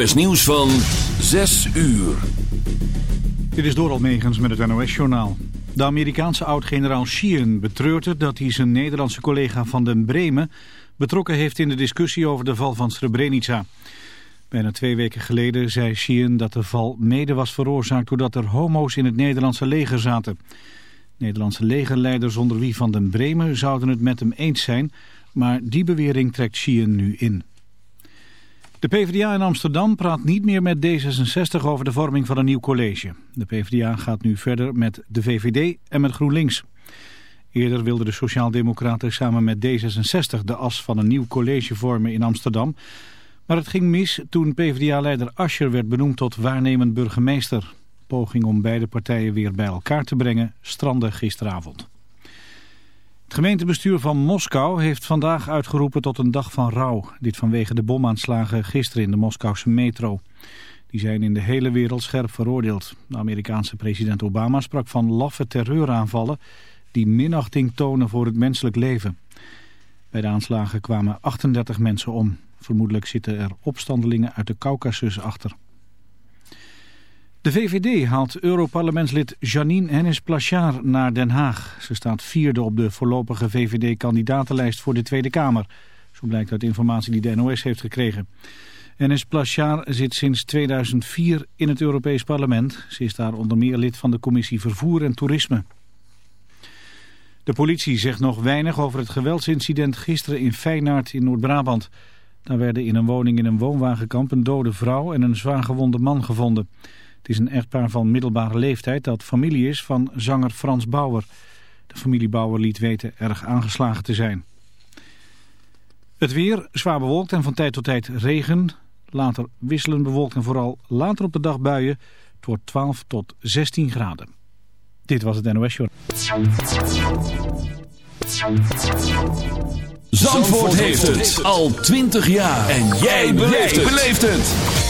NOS nieuws van 6 uur. Dit is Doral Megens met het NOS-journaal. De Amerikaanse oud-generaal Sheehan betreurt het dat hij zijn Nederlandse collega Van den Bremen... betrokken heeft in de discussie over de val van Srebrenica. Bijna twee weken geleden zei Sheehan dat de val mede was veroorzaakt... doordat er homo's in het Nederlandse leger zaten. Nederlandse legerleiders onder wie Van den Bremen zouden het met hem eens zijn... maar die bewering trekt Sheehan nu in. De PvdA in Amsterdam praat niet meer met D66 over de vorming van een nieuw college. De PvdA gaat nu verder met de VVD en met GroenLinks. Eerder wilden de Sociaaldemocraten samen met D66 de as van een nieuw college vormen in Amsterdam. Maar het ging mis toen PvdA-leider Ascher werd benoemd tot waarnemend burgemeester. Poging om beide partijen weer bij elkaar te brengen strandde gisteravond. Het gemeentebestuur van Moskou heeft vandaag uitgeroepen tot een dag van rouw. Dit vanwege de bomaanslagen gisteren in de Moskouse metro. Die zijn in de hele wereld scherp veroordeeld. De Amerikaanse president Obama sprak van laffe terreuraanvallen... die minachting tonen voor het menselijk leven. Bij de aanslagen kwamen 38 mensen om. Vermoedelijk zitten er opstandelingen uit de Caucasus achter. De VVD haalt Europarlementslid Janine Hennis-Plachard naar Den Haag. Ze staat vierde op de voorlopige VVD-kandidatenlijst voor de Tweede Kamer. Zo blijkt uit informatie die de NOS heeft gekregen. Hennis-Plachard zit sinds 2004 in het Europees Parlement. Ze is daar onder meer lid van de commissie Vervoer en Toerisme. De politie zegt nog weinig over het geweldsincident gisteren in Feyenaard in Noord-Brabant. Daar werden in een woning in een woonwagenkamp een dode vrouw en een zwaargewonde man gevonden. Het is een echtpaar van middelbare leeftijd dat familie is van zanger Frans Bauer. De familie Bauer liet weten erg aangeslagen te zijn. Het weer zwaar bewolkt en van tijd tot tijd regen. Later wisselend bewolkt en vooral later op de dag buien. Het wordt 12 tot 16 graden. Dit was het NOS Show. Zandvoort heeft het al 20 jaar. En jij beleeft het.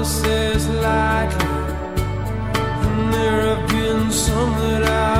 Promises lightly, and there have been some that I've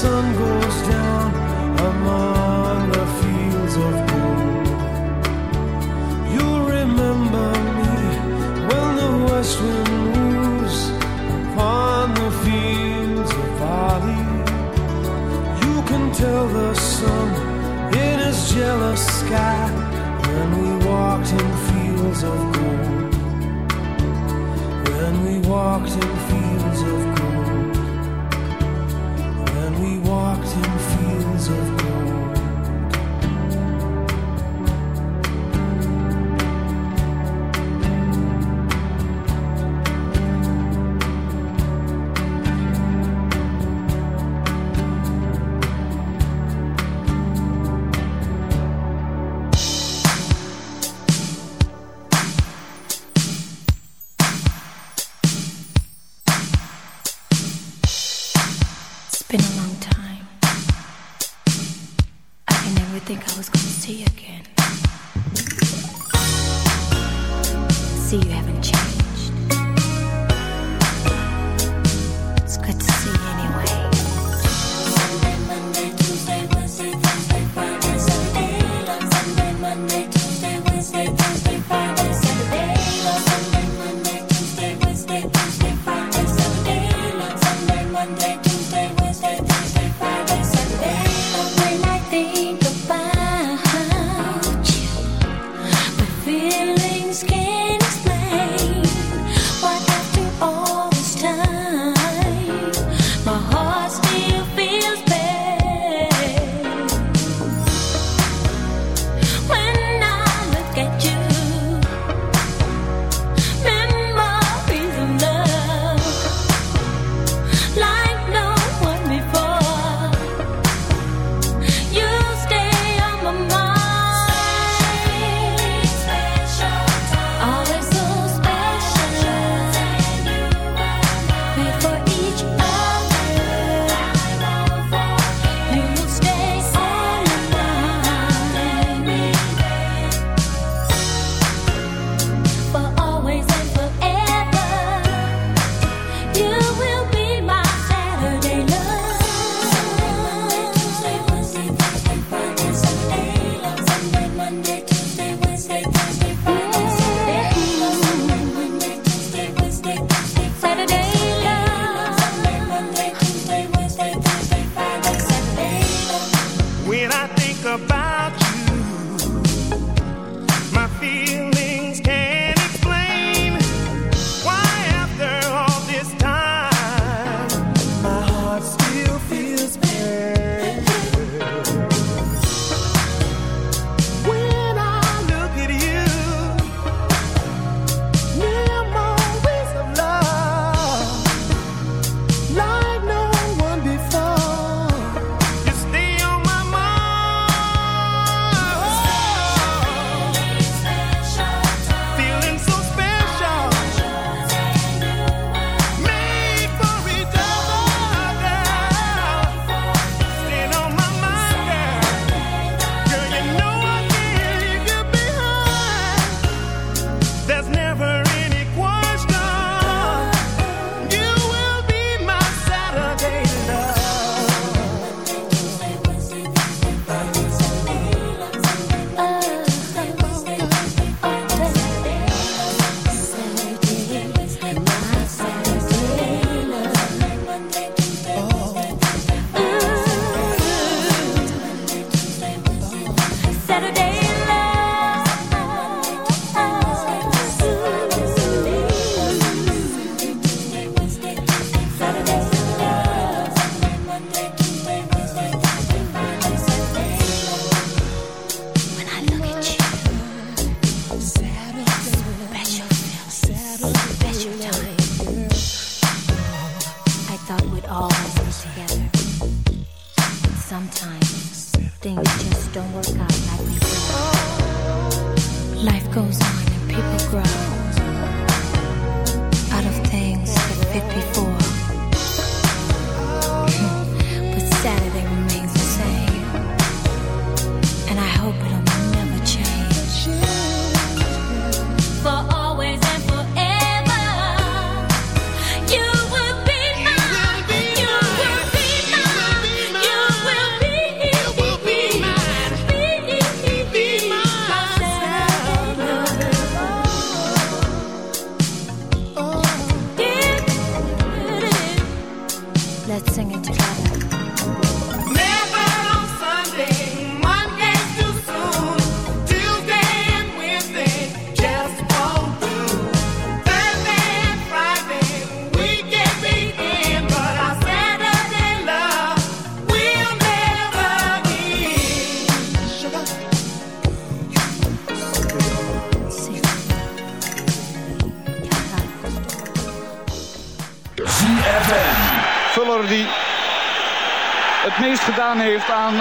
sun goes down among the fields of gold. You'll remember me when the west wind moves upon the fields of barley. You can tell the sun in his jealous sky when we walked in fields of gold. When we walked in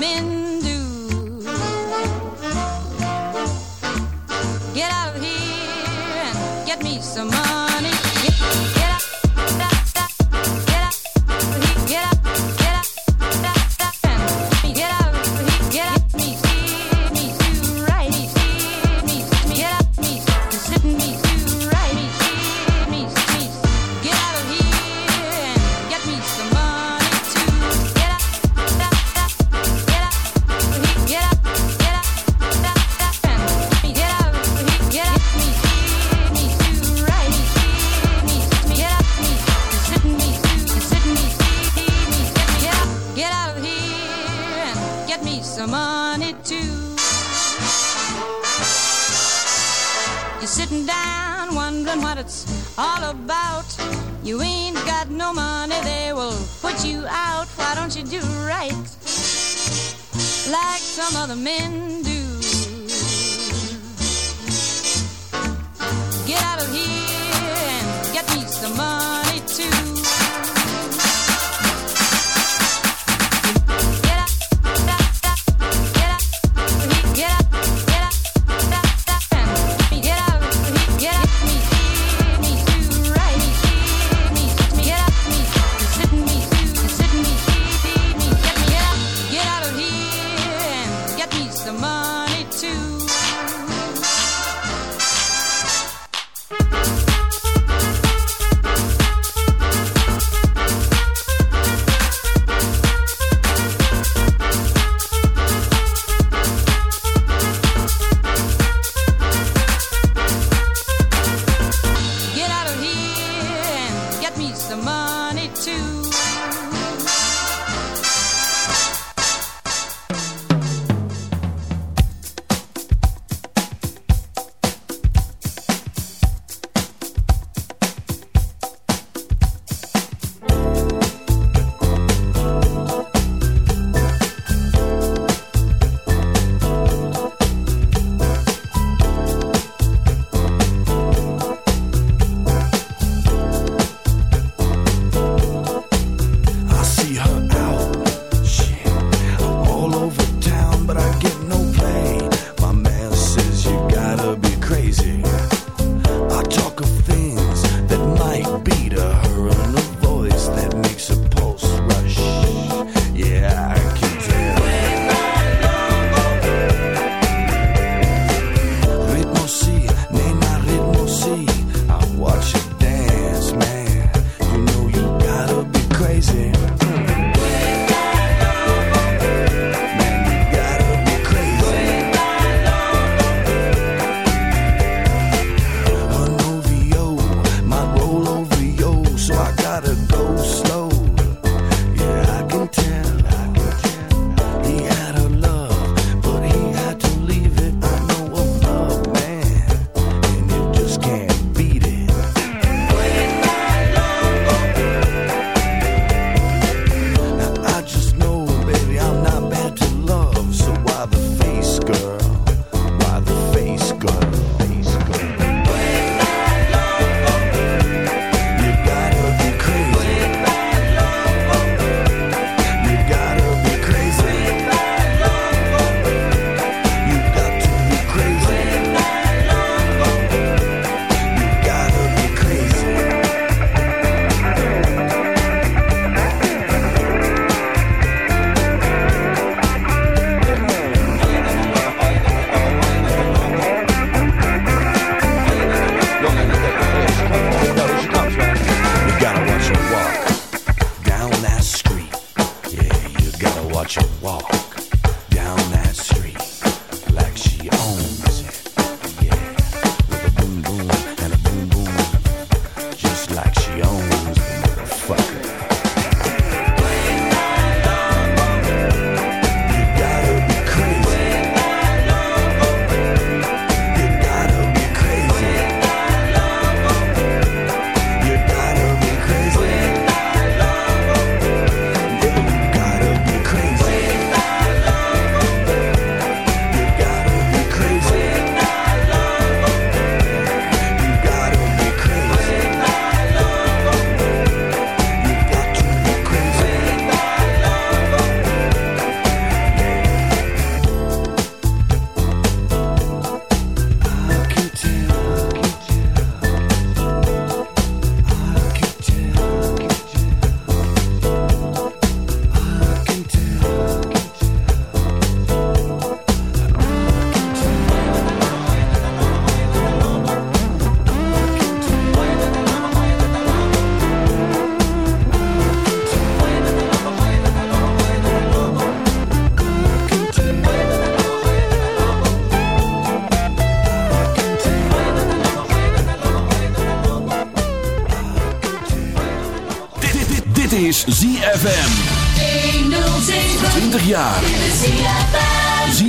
coming the.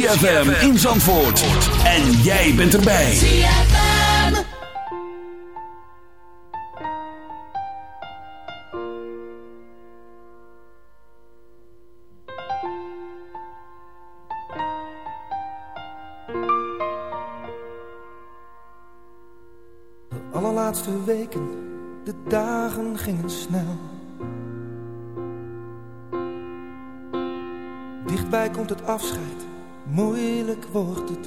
ZFM in Zandvoort. En jij bent erbij. De allerlaatste weken, de dagen gingen snel. Dichtbij komt het afscheid,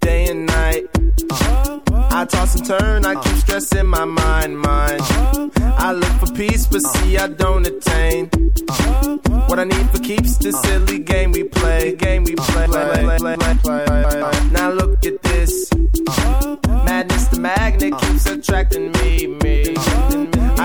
Day and night. I toss and turn, I keep stressing my mind, mind. I look for peace, but see I don't attain. What I need for keeps this silly game we play, game we play. Now look at this. Madness, the magnet keeps attracting me, me.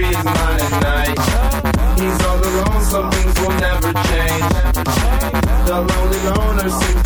free his at night. He's all alone, some things will never change. The lonely loner seems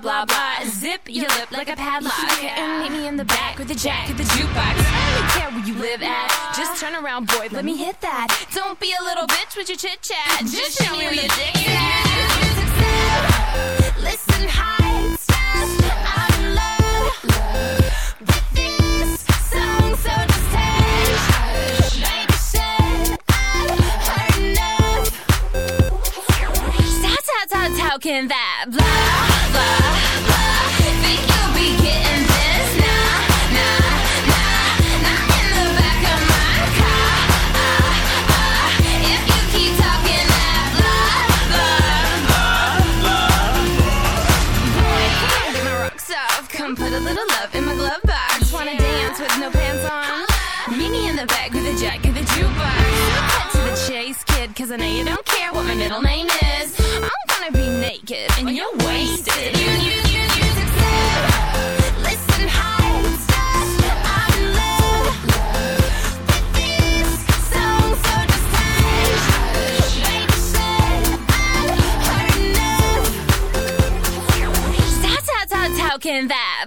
blah blah blah. Zip your lip like a padlock. Yeah. And meet me in the back with the jack at the jukebox. I don't care where you live at. Just turn around, boy. Let me hit that. Don't be a little bitch with your chit chat. Just show me where your dick is. Listen high and. I'm in love with this song, so just take. Make sure I've heard enough. How, how, how, how can that? Blah. You don't care what my middle name is. I'm gonna be naked and well, you're wasted. You, you, you, you. Listen I this heard enough. How, can that?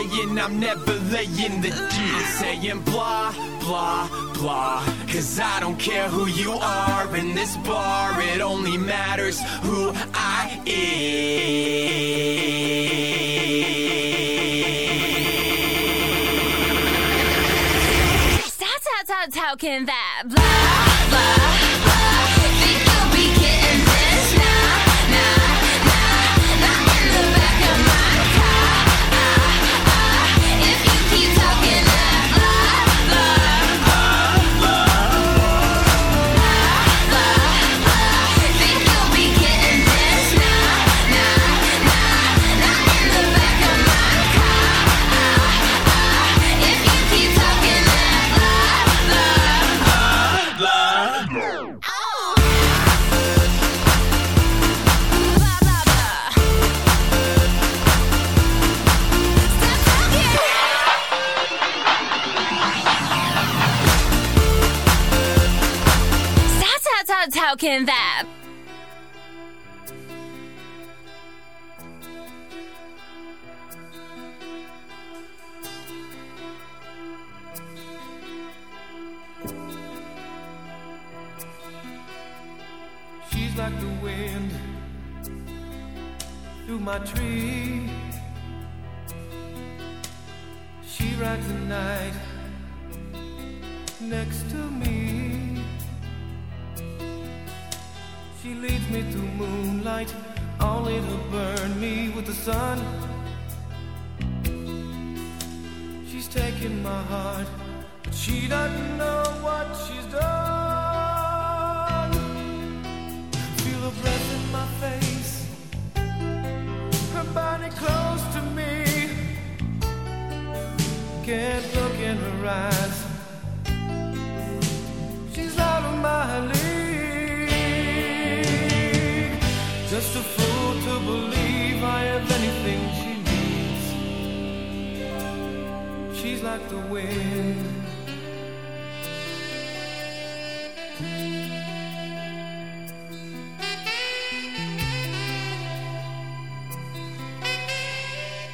Playing, I'm never laying the D. Saying blah, blah, blah. Cause I don't care who you are in this bar, it only matters who I am. Stop, stop talking that blah, blah, blah.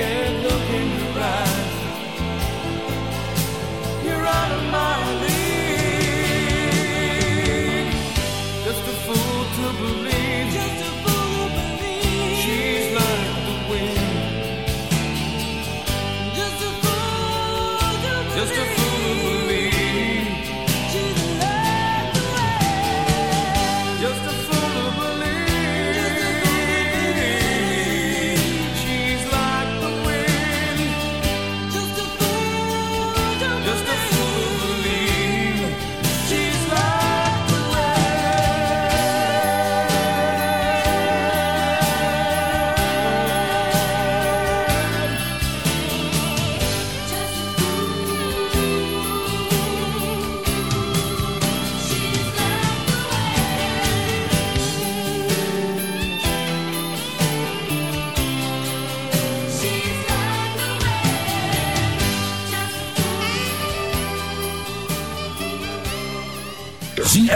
Can't look in your eyes. You're out of my league.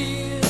dear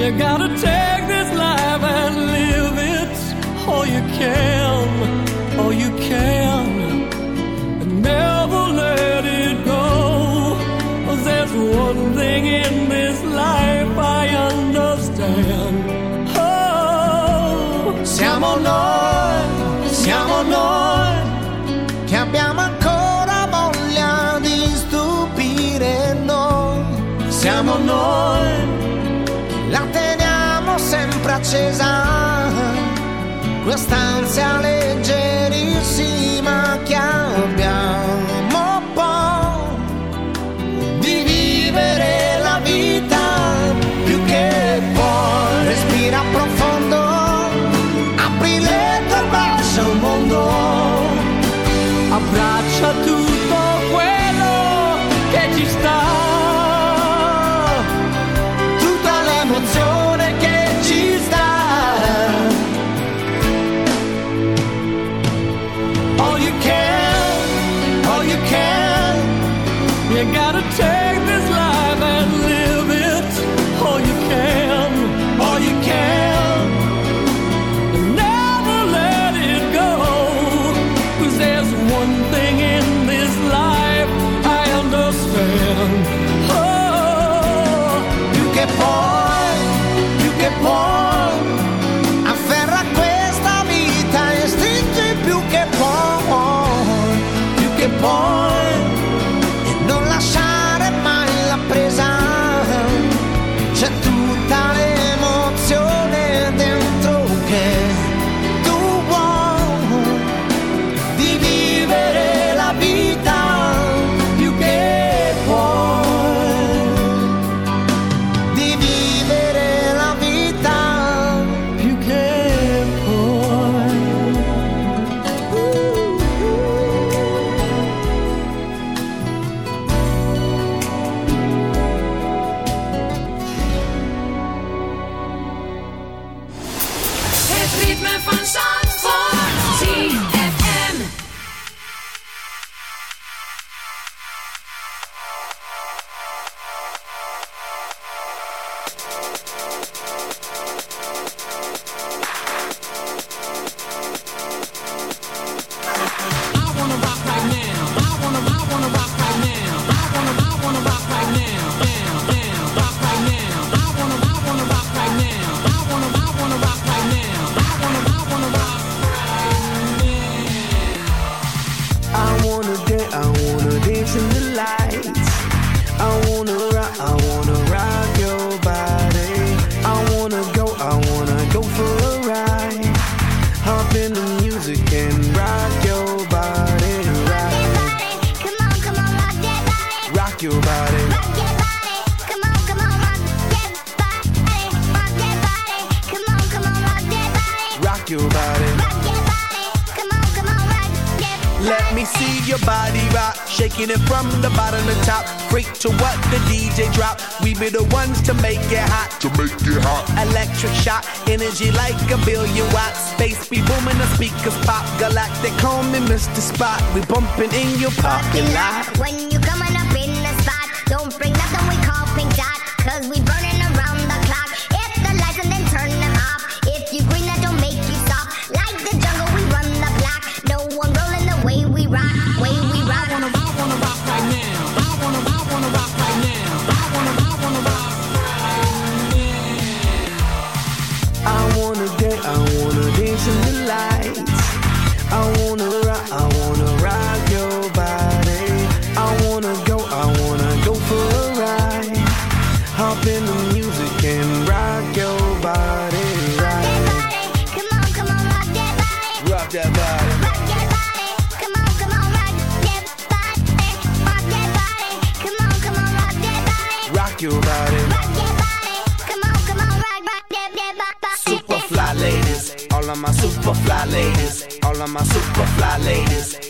You gotta take this life and live it. All you can, all you can. And never let it go. there's one thing in this life I understand. Oh, Siamo noi, siamo noi che abbiamo ancora voglia di stupire noi. Siamo noi, catches on quest'ansia 犯傻 In the music and rock your body. Right. Come on, come on, rock that body. Body. Rock that body. Come on, come on, rock that body. Rock that body. Come on, come on, rock that body. Rock your body. Rock that body. Come on, come on, rock, rock that, that body. Super fly ladies, all of my super fly ladies, all of my super fly ladies,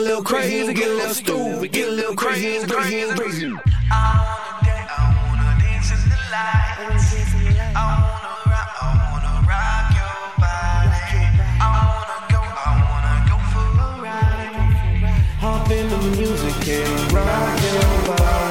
a little crazy, get a little stupid, get a little crazy, crazy, crazy. All day I wanna dance in the lights. I wanna in the music and rock your body